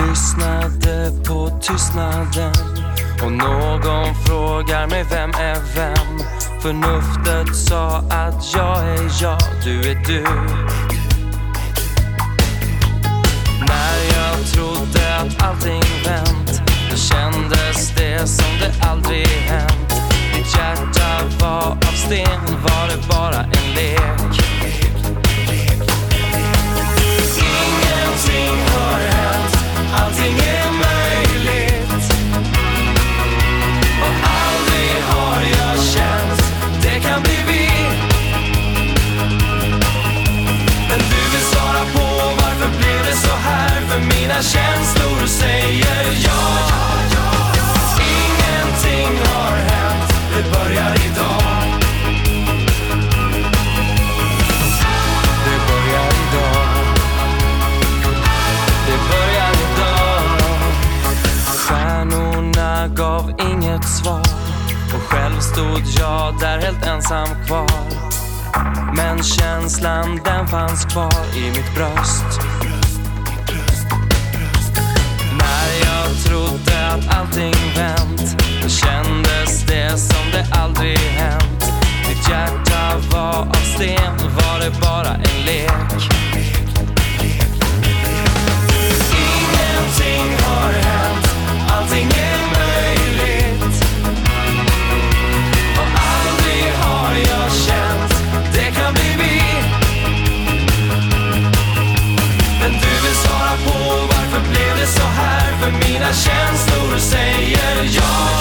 lyssnade på tystnaden och någon frågar mig vem är vem? Förnuftet sa att jag är jag, du är du. Mina känslor säger ja. Ingenting har hänt, det börjar idag. Det börjar idag. Det börjar idag. Stjärnorna gav inget svar och själv stod jag där helt ensam kvar. Men känslan den fanns kvar i mitt bröst. Jag trodde att allting vänt då kändes det som det aldrig hänt. Mitt hjärta var av sten, var det bara en lek? Mina känslor säger ja.